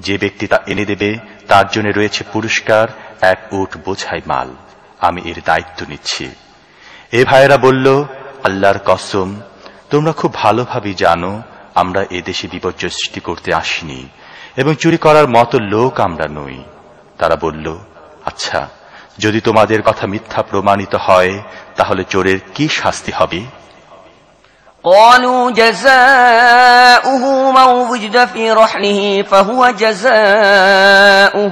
যে ব্যক্তি তা এনে দেবে, তার জন্য রয়েছে পুরস্কার, এক উট বোঝাই মাল। আমি এর দায়িত্ব নিচ্ছি এ ভাইয়েরা বলল আল্লাহর কসম তোমরা খুব ভালোভাবে জানো আমরা এ দেশে বিপর্যয় সৃষ্টি করতে আসিনি এবং চুরি করার মতো লোক আমরা নই তারা বলল আচ্ছা যদি তোমাদের কথা মিথ্যা প্রমাণিত হয় তাহলে চোরের কি শাস্তি হবে قالوا جزاؤه من وجد في رحله فهو جزاؤه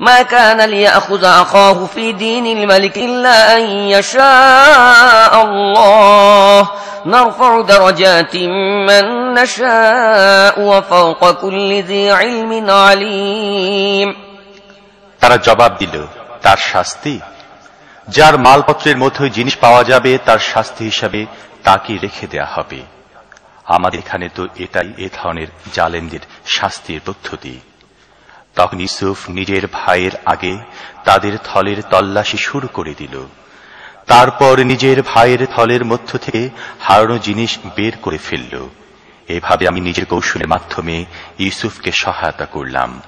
ما كان ليأخذ أخاه في دين الملك إلا أن يشاء الله نرفع درجات من نشاء وفوق كل ذي علم عليم তারা জবাব দিল তার শাস্তি যার মালপত্রের মধ্যে জিনিস পাওয়া যাবে তার শাস্তি হিসাবে তাকে রেখে দেয়া হবে আমাদের এখানে তো এটাই এ ধরনের জালেমদের শাস্তির পদ্ধতি তখন ইউসুফ নিজের ভাইয়ের আগে তাদের থলের তল্লাশি শুরু করে দিল। তারপর নিজের ভাইয়ের থলের মধ্য থেকে হারানো জিনিস বের করে ফেলল। এভাবে আমি নিজের কৌশলের মাধ্যমে ইউসুফকে সহায়তা করলাম।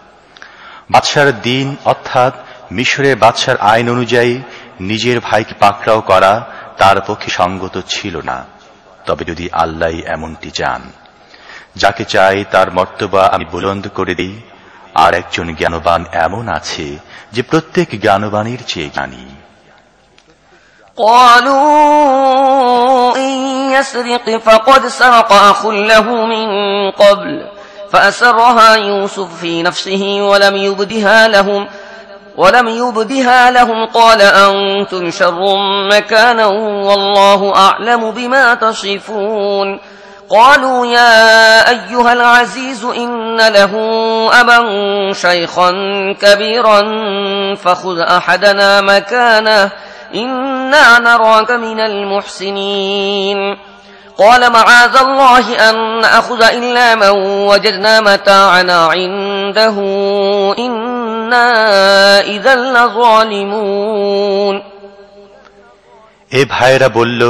বাদশার দিন অর্থাৎ মিশরের বাদশার আইন অনুযায়ী নিজের ভাইকে পাকড়াও করা তার পক্ষে সঙ্গত ছিল না। তবে যদি আল্লাহ এমনটি চান, যাকে চাই তার মর্তবা আমি বুলন্দ করে দিই আর একজন জ্ঞানবান এমন আছে যে প্রত্যেক জ্ঞানবানের চেয়ে জ্ঞানী قالوا إن يسرق فقد سرق أخ له من قبل فأسرها يوسف في نفسه ولم يبدها لهم ولم يبدها لهم قال أنتم شر مكانا والله أعلم بما تصفون قالوا يا أيها العزيز إن له أبا شيخا كبيرا فخذ أحدنا مكانه إنا نراك من المحسنين قال معاذ الله أن نأخذ إلا من وجدنا متاعنا عنده إنا إذا لظالمون এ ভাইয়েরা বলল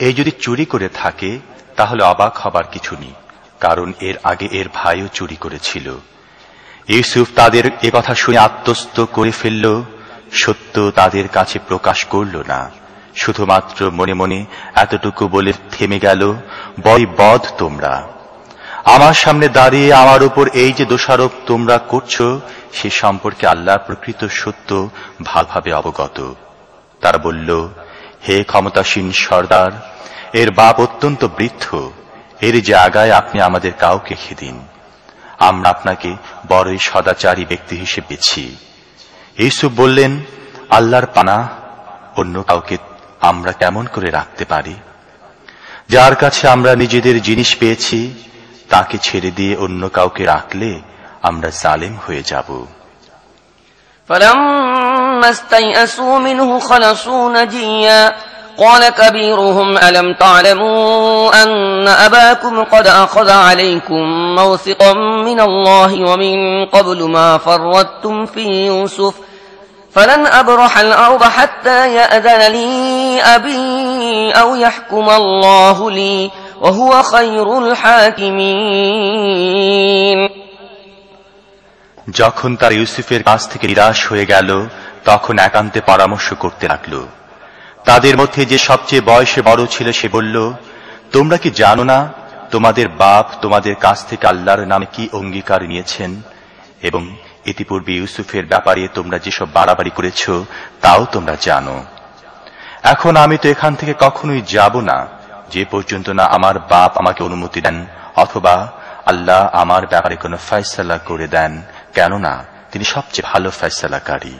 এই যদি চুরি করে থাকে তাহলে অবাক হবার কিছু নেই, কারণ এর আগে এর ভাইও চুরি করেছিল। ইউসুফ তাদের কথা শুনে আত্মস্থ করে ফেলল, সত্য তাদের কাছে প্রকাশ করল না। শুধুমাত্র মনে মনে এতটুকু বলে থেমে গেল, বই বধ তোমরা। আমার সামনে দাঁড়িয়ে আমার উপর এই যে দোষারোপ তোমরা করছ, সে সম্পর্কে আল্লাহ প্রকৃত সত্য ভালভাবে অবগত। তারা বলল, হে ক্ষমতাসীন সর্দার এর বাপ অত্যন্ত বৃদ্ধ এর জায়গায় আপনি আমাদের কাউকে খেদিন আমরা আপনাকে বড়ই সদাচারী ব্যক্তি হিসেবে পেয়েছি ইউসুফ বললেন আল্লাহর পানা অন্য কাউকে আমরা কেমন করে রাখতে পারি যার কাছে আমরা নিজেদের জিনিস পেয়েছি তাকে ছেড়ে দিয়ে অন্য কাউকে রাখলে আমরা জালেম হয়ে যাব فلما استيئسوا منه خلصوا نجيا قال كبيرهم ألم تعلموا أن أباكم قد أخذ عليكم موثقا من الله ومن قبل ما فرطتم في يوسف فلن أبرح الأرض حتى يأذن لي أبي أو يحكم الله لي وهو خير الحاكمين যখন তার ইউসুফের কাছ থেকে নিরাশ হয়ে গেল তখন একান্তে পরামর্শ করতে লাগল তাদের মধ্যে যে সবচেয়ে বয়সে বড় ছিল, সে বলল, তোমরা কি জানো না তোমাদের বাপ তোমাদের কাছ থেকে আল্লাহর নামে কি অঙ্গীকার নিয়েছেন? এবং ইতিপূর্বে ইউসুফের ব্যাপারে তোমরা যেসব বাড়াবাড়ি করেছ, তাও তোমরা জানো। এখন আমি তো এখান থেকে কখনোই যাব না, যে পর্যন্ত না আমার বাপ আমাকে অনুমতি দেন, অথবা আল্লাহ আমার ব্যাপারে কোনো ফয়সালা করে দেন। কেননা তিনি সবচেয়ে ভালো ফয়সালাকারী।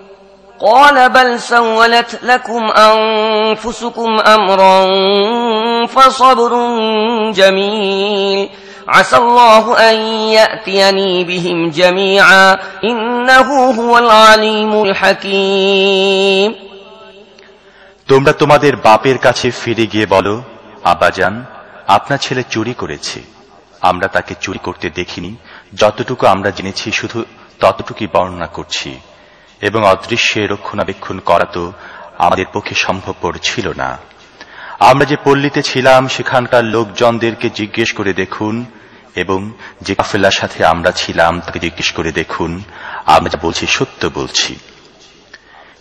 قال بل سولت لكم أنفسكم أمرا فصبر جميل عسى الله أن يأتيني بهم جميعا إنه هو العليم الحكيم তোমরা তোমাদের বাপের কাছে ফিরে গিয়ে বলো আব্বাজান আপনার ছেলে চুরি করেছে আমরা তাকে চুরি করতে দেখিনি যতটুকু আমরা জেনেছি শুধু ততটুকুই বর্ণনা করছি এবং অদৃশ্যে রক্ষণাবেক্ষণ করা তো আমাদের পক্ষে সম্ভবপর ছিল না। আমরা যে পল্লীতে ছিলাম, সেখানকার লোকজনদেরকে জিজ্ঞেস করে দেখুন এবং যে কাফেলার সাথে আমরা ছিলাম, তাকে জিজ্ঞেস করে দেখুন। আমরা যা বলছি, সত্য বলছি।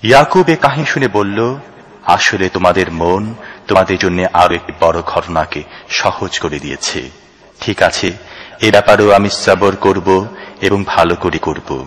ইয়াকুব এ কাহিনী শুনে বলল, আসলে তোমাদের মন তোমাদের জন্য আরও একটি বড় ঘটনাকে সহজ করে দিয়েছে। ঠিক আছে, এ ব্যাপারেও আমি সবর করব এবং ভালো করে করব।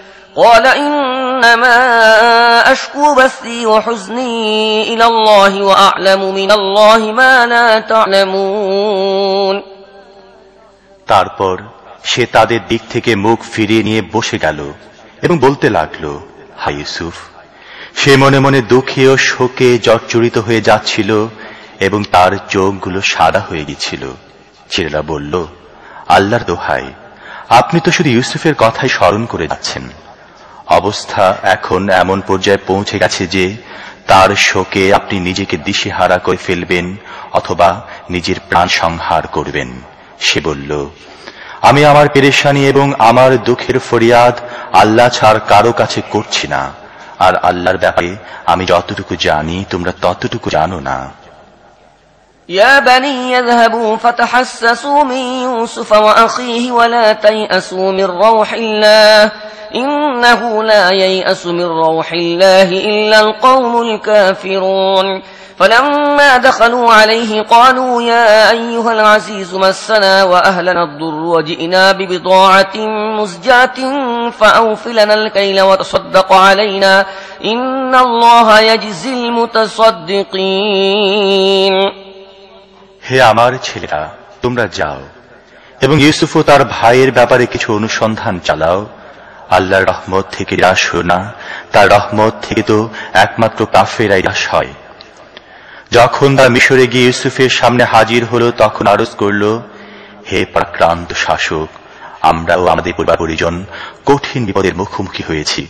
قال إنما أشكو بثي وحزني إلى الله وأعلم من الله ما لا تعلمون তারপর সে তাদের দিক থেকে মুখ ফিরিয়ে নিয়ে বসে গেল এবং বলতে লাগল হাই ইউসুফ সে মনে মনে দুঃখে ও শোকে জর্জরিত হয়ে যাচ্ছিল এবং তার চোখগুলো সাদা হয়ে গেছিল ছেলেরা বলল আল্লাহর দোহাই আপনি তো শুধু ইউসুফের কথাই স্মরণ করে যাচ্ছেন অবস্থা এখন এমন পর্যায়ে পৌঁছে গেছে যে তার শোকে আপনি নিজেকে দিশেহারা করে ফেলবেন অথবা নিজের প্রাণ সংহার করবেন। সে বলল, আমি আমার পেরেশানি এবং আমার দুঃখের ফরিয়াদ আল্লাহ ছাড় কারও কাছে করছি না। আর আল্লাহর ব্যাপারে আমি যতটুকু জানি তোমরা ততটুকু জানো না। يا بني يذهبوا فتحسسوا من يوسف وأخيه ولا تيأسوا من روح الله إنه لا ييأس من روح الله إلا القوم الكافرون. فلما دخلوا عليه قالوا يا أيها العزيز مسنا وأهلنا الضر وجئنا ببضاعة مزجاة فأوف لنا الكيل وتصدق علينا. إن الله يجزي المتصدقين. হে আমার ছেলেরা, তোমরা যাও। এবং ইউসুফও তার ভাইয়ের ব্যাপারে কিছু অনুসন্ধান চালাও। আল্লাহর রহমত থেকে হো না তার রহমত থেকে তো একমাত্র কাফেরাই নিরাশ হয় যখন তারা মিশরে গিয়ে ইউসুফের সামনে হাজির হলো, তখন আরজ করল, হে প্রাক্রান্ত শাসক আমরা ও আমাদের পরিবার পরিজন কঠিন বিপদের মুখোমুখি হয়েছি,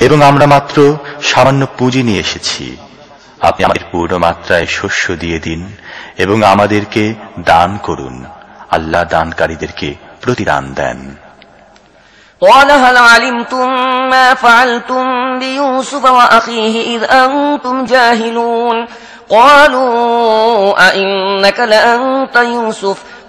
এবং আমরা মাত্র সামান্য পুঁজি নিয়ে এসেছি। আপনি আমাদের পূর্ণ মাত্রায় শস্য দিয়ে দিন এবং আমাদেরকে দান করুন আল্লাহ দানকারীদেরকে প্রতিদান দেন قال هل علمتم ما فعلتم بيوسف وأخيه إذ أنتم جاهلون قالوا أئنك لأنت يوسف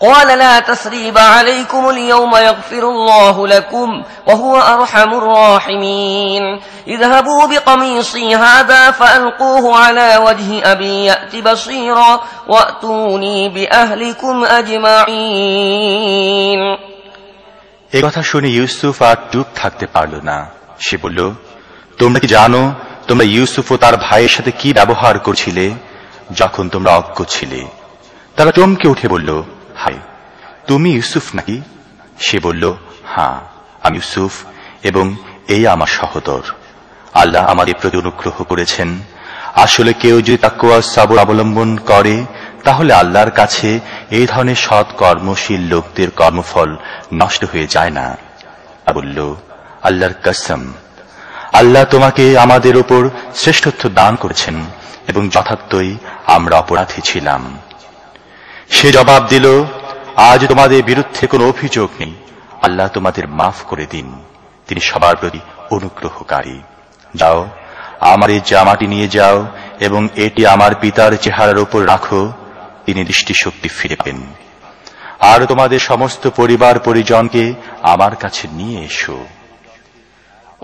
قال لا تثريب عليكم اليوم يغفر الله لكم وهو أرحم الراحمين اذهبوا بقميصي هذا فألقوه على وجه أبي يأت بصيرا وأتوني بأهلكم أجمعين এ কথা শুনে ইউসুফ আর চুপ থাকতে পারল না সে বলল তোমরা কি জানো তোমরা ইউসুফ ও তার ভাইয়ের সাথে কি ব্যবহার করছিলে যখন তোমরা অজ্ঞ ছিলে তারা চমকে উঠে বলল হাই তুমি ইউসুফ নাকি? সে বলল হ্যাঁ আমি ইউসুফ এবং এই আমার সহদর। আল্লাহ আমাদের প্রতি অনুগ্রহ করেছেন। আসলে কেউ যদি তাকুয়া সাবর অবলম্বন করে, তাহলে আল্লাহর কাছে এই ধরনের সৎ কর্মশীল লোকদের কর্মফল নষ্ট হয়ে যায় না। বলল, আল্লাহর কসম, আল্লাহ তোমাকে আমাদের ওপর শ্রেষ্ঠত্ব দান করেছেন এবং যথার্থই আমরা অপরাধী ছিলাম। সে জবাব দিল, আজ তোমাদের বিরুদ্ধে কোনো অভিযোগ নেই। আল্লাহ তোমাদের মাফ করে দিন। তিনি সবার প্রতি অনুগ্রহকারী। যাও আমার এই জামাটি নিয়ে যাও এবং এটি আমার পিতার চেহারার উপর রাখো। তিনি দৃষ্টিশক্তি ফিরে পেন। আর তোমাদের সমস্ত পরিবার পরিজনকে আমার কাছে নিয়ে এসো।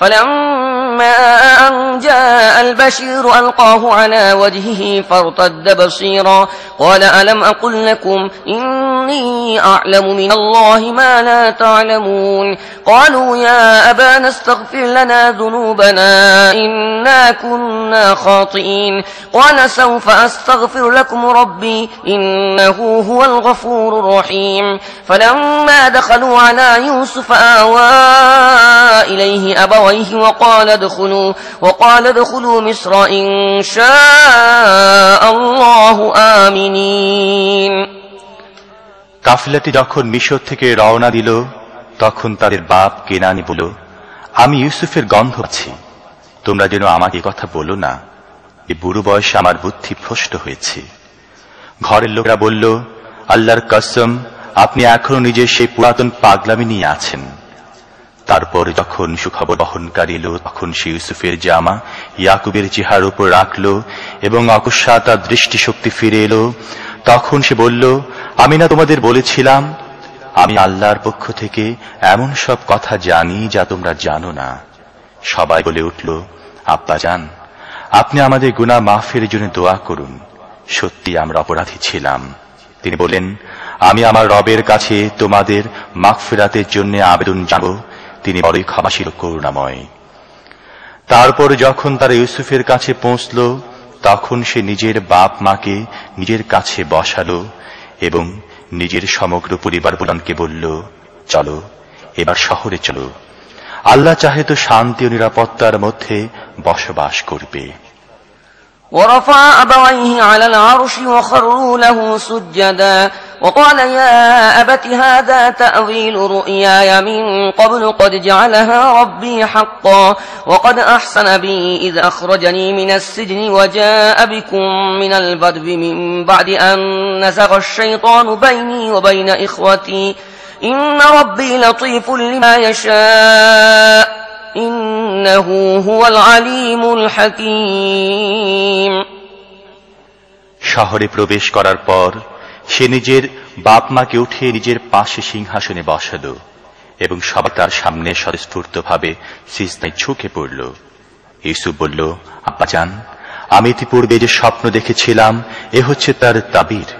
فلما أن جاء البشير ألقاه على وجهه فارتد بصيرا قال ألم أقل لكم إني أعلم من الله ما لا تعلمون قالوا يا أبانا استغفر لنا ذنوبنا إنا كنا خاطئين قال سوف أستغفر لكم ربي إنه هو الغفور الرحيم فلما دخلوا على يوسف آوى إليه أبويه وقال ادخلوا وقال ادخلوا مصر إن شاء الله آمنين কাফিলাটি যখন মিশর থেকে রওনা দিল তখন তাদের বাপ কেনানি বলল আমি ইউসুফের গন্ধ আছি তোমরা যেন আমাকে এ কথা বলো না এ বুড়ো বয়সে আমার বুদ্ধি ভ্রষ্ট হয়েছে ঘরের লোকরা বলল আল্লাহর কসম আপনি এখনো নিজের সেই পুরাতন পাগলামি নিয়ে আছেন তারপর যখন সুখবর বহনকারী এলো তখন সে ইউসুফের জামা, ইয়াকুবের চেহার উপর রাখল এবং অকস্মাৎ তার দৃষ্টিশক্তি ফিরে এলো। তখন সে বলল, আমি না তোমাদের বলেছিলাম, আমি আল্লাহর পক্ষ থেকে এমন সব কথা জানি যা তোমরা জানো না। সবাই বলে উঠল, আব্বা যান আপনি আমাদের গুনাহ মাফের জন্য দোয়া করুন। সত্যি আমরা অপরাধী ছিলাম। তিনি বলেন আমি আমার রবের কাছে তোমাদের মাগফিরাতের জন্য আবেদন জানাব। তিনি বড়ই ক্ষমাশীল ও করুণাময় তারপর যখন তারা ইউসুফের কাছে পৌঁছল তখন সে নিজের বাপ মাকে নিজের কাছে বসালো এবং নিজের সমগ্র পরিবার বলনকে বলল চলো এবার শহরে চলো আল্লাহ চাহে তো শান্তি ও নিরাপত্তার মধ্যে বসবাস করবে ورفع أبويه على العرش وخروا له سجدا وقال يا أبت هذا تأويل رؤياي من قبل قد جعلها ربي حقا وقد أحسن بي إذ أخرجني من السجن وجاء بكم من البدو من بعد أن نزغ الشيطان بيني وبين إخوتي إن ربي لطيف لما يشاء إنه هو العليم الحكيم শহরে প্রবেশ করার পর সে নিজের বাপ মাকে উঠিয়ে নিজের পাশে সিংহাসনে বসাল এবং সবাই তার সামনে স্বতঃস্ফূর্তভাবে সিজদায় ঝুঁকে পড়ল। ইউসুফ বলল আব্বাজান আমি ইতিপূর্বে যে স্বপ্ন দেখেছিলাম, এ হচ্ছে তার তাবির।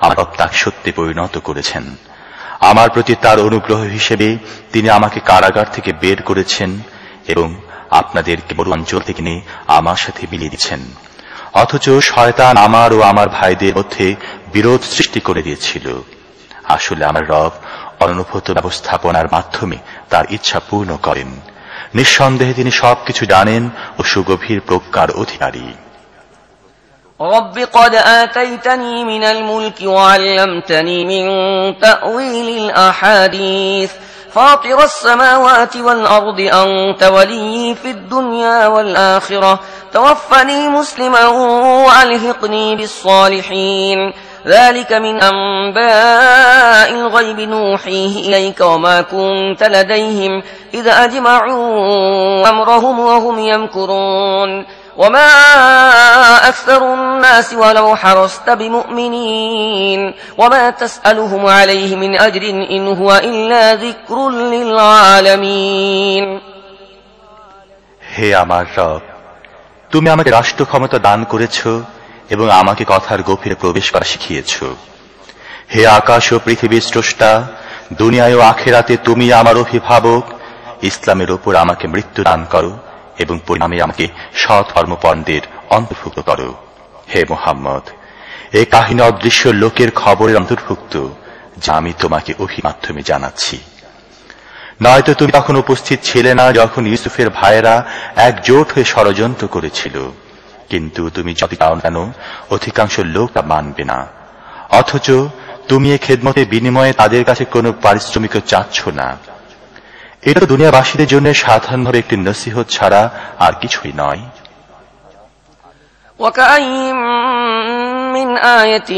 আমার তাকে সত্যি পরিণত করেছেন। আমার প্রতি তার অনুগ্রহ হিসেবে তিনি আমাকে কারাগার থেকে বের করেছেন এবং আপনাদেরকে বড় অঞ্চল থেকে নিয়ে আমার সাথে মিলিয়ে দিচ্ছেন। অথচ শয়তান আমার ও আমার ভাইদের মধ্যে বিরোধ সৃষ্টি করে দিয়েছিল আসলে আমার রব অনুভূত ব্যবস্থাপনার মাধ্যমে তার ইচ্ছা পূর্ণ করেন নিঃসন্দেহে তিনি সবকিছু জানেন ও সুগভীর প্রজ্ঞার অধিকারী رب قد آتيتني من الملك وعلمتني من تأويل الأحاديث فاطر السماوات والأرض أنت ولي في الدنيا والآخرة توفني مسلما وألهقني بالصالحين. ذلك من أنباء الغيب نوحيه إليك وما كنت لديهم إذا أجمعوا أمرهم وهم يمكرون. وما أكثر الناس ولو حرصت بمؤمنين. وما تسألهم عليه من أجر إن هو إلا ذكر للعالمين. هي عمار شاك তুমি আমাকে রাষ্ট্র ক্ষমতা দান করেছ এবং আমাকে কথার গভীরে প্রবেশ করা শিখিয়েছ। হে আকাশ ও পৃথিবীর স্রষ্টা, দুনিয়ায় ও আখেরাতে তুমি আমার অভিভাবক। ইসলামের ওপর আমাকে মৃত্যু দান করো এবং পরিণামে আমাকে সৎ কর্মপণ্ডের অন্তর্ভুক্ত করো। হে মোহাম্মদ, এ কাহিনী অদৃশ্য লোকের খবরের অন্তর্ভুক্ত, যা আমি তোমাকে অভিমাধ্যমে জানাচ্ছি। নয়তো তুমি তখন উপস্থিত ছিলে না যখন ইউসুফের ভাইয়েরা একজোট হয়ে ষড়যন্ত্র করেছিল কিন্তু তুমি যত চাও কেন অধিকাংশ লোক তা মানবে না অথচ তুমি এ খেদমতের বিনিময়ে তাদের কাছে কোনো পারিশ্রমিক চাচ্ছ না এটা তো দুনিয়াবাসীদের জন্য সাধারণভাবে একটি নসিহত ছাড়া আর কিছুই নয় وكأين من آية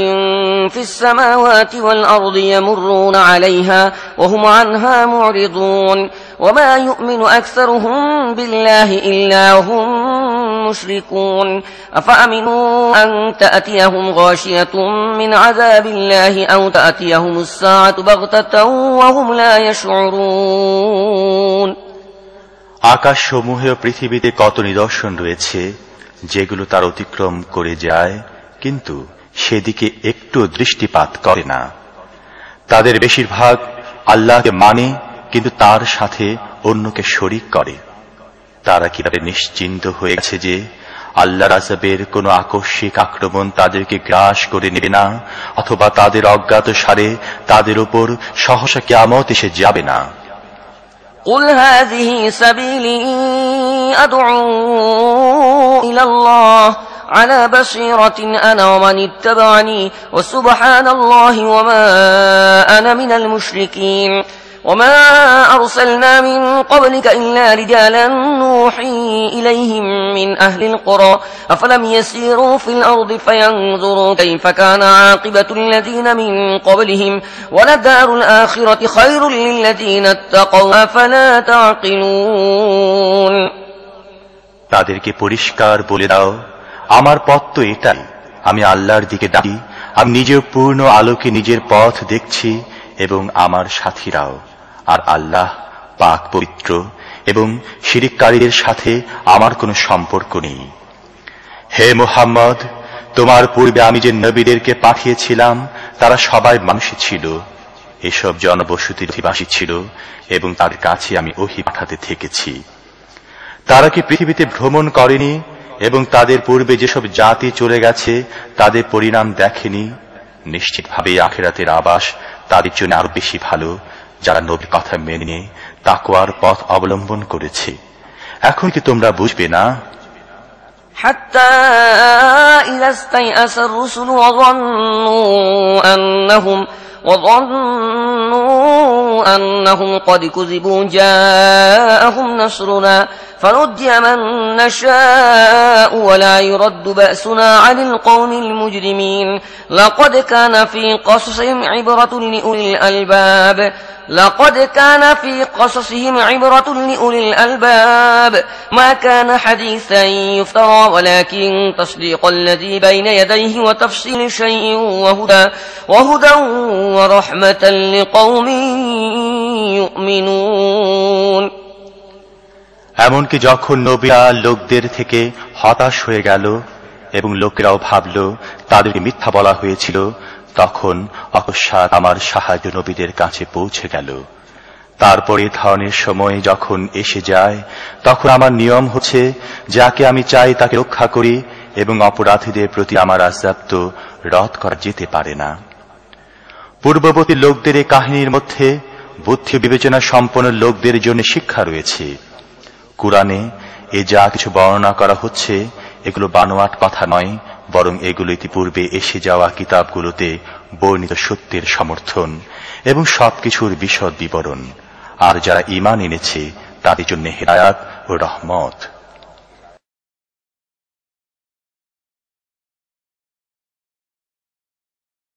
في السماوات والأرض يمرون عليها وهم عنها معرضون وما يؤمن أكثرهم بالله إلا هم مشركون أفأمنوا أن تأتيهم غاشية من عذاب الله أو تأتيهم الساعة بغتة وهم لا يشعرون আকাশ সমূহে পৃথিবীতে কত নিদর্শন রয়েছে যেগুলো তার অতিক্রম করে যায় কিন্তু সেদিকে একটু দৃষ্টিপাত করে না তাদের বেশিরভাগ আল্লাহকে মানে কিন্তু তার সাথে অন্যকে শরিক করে তারা কিভাবে নিশ্চিন্ত হয়ে গেছে যে আল্লাহ রাজাবের কোনো আকস্মিক আক্রমণ তাদেরকে গ্রাস করে নেবে না অথবা তাদের অজ্ঞাত সারে তাদের উপর সহসা কেয়ামত এসে যাবে না قل هذه سبيلي أدعو إلى الله على بصيرة أنا ومن اتبعني وسبحان الله وما أنا من المشركين وما أرسلنا من قبلك إلا رجالا نوحي إليهم من أهل القرى أفلم يسيروا في الأرض فينظروا كيف كان عاقبة الذين من قبلهم ولدار الآخرة خير للذين اتقوا أفلا تعقلون তাদেরকে পরিষ্কার বলে দাও আমার পথ তো এটাই। আমি আল্লাহর দিকে ডাকি, আমি নিজের পূর্ণ আলোকে নিজের পথ দেখছি এবং আমার সাথীরাও। আর আল্লাহ পাক পবিত্র এবং শিরিককারীদের সাথে আমার কোনো সম্পর্ক নেই। হে মোহাম্মদ, তোমার পূর্বে আমি যে নবীদেরকে পাঠিয়েছিলাম, তারা সবাই মানুষই ছিল। এসব জনবসতির অধিবাসী ছিল এবং তার কাছে আমি ওহি পাঠাতে থেকেছি। তারা কি পৃথিবীতে ভ্রমণ করেনি এবং তাদের পূর্বে যেসব জাতি চলে গেছে তাদের পরিণাম দেখেনি নিশ্চিতভাবে আখেরাতের আবাস তাদের জন্য আরো বেশি ভালো যারা নবীর কথা মেনে নিয়ে তাকওয়ার পথ অবলম্বন করেছে এখন কি তোমরা বুঝবে না حتى إذا استيأس الرسل وظنوا أنهم وظنوا أنهم قد كذبوا جاءهم نصرنا فنجي من نشاء ولا يرد بأسنا عن القوم المجرمين. لقد كان في قصصهم عبرة لأولي الألباب. لقد كان في قصصهم عبرة لأولي الألباب. ما كان حديثا يفترى ولكن تصديق الذي بين يديه وتفصيل شيء وهدى وهدى ورحمة لقوم يؤمنون. এমনকি যখন নবীরা লোকদের থেকে হতাশ হয়ে গেল এবং লোকেরাও ভাবল, তাদেরকে মিথ্যা বলা হয়েছিল, তখন অকস্মাৎ আমার সাহায্য নবীদের কাছে পৌঁছে গেল। তারপরে ধরনের সময় যখন এসে যায়, তখন আমার নিয়ম হচ্ছে, যাকে আমি চাই তাকে রক্ষা করি এবং অপরাধীদের প্রতি আমার আজাব রদ করা যেতে পারে না। পূর্ববর্তী লোকদের এই কাহিনীর মধ্যে বুদ্ধি বিবেচনা সম্পন্ন লোকদের জন্য শিক্ষা রয়েছে। কুরআনে এ যা কিছু বর্ণনা করা হচ্ছে, এগুলো বানোয়াট কথা নয়, বরং এগুলো ইতিপূর্বে এসে যাওয়া কিতাবগুলোতে বর্ণিত সত্যের সমর্থন এবং সবকিছুর বিশদ বিবরণ। আর যারা ইমান এনেছে, তাদের জন্য হেদায়াত ও রহমত।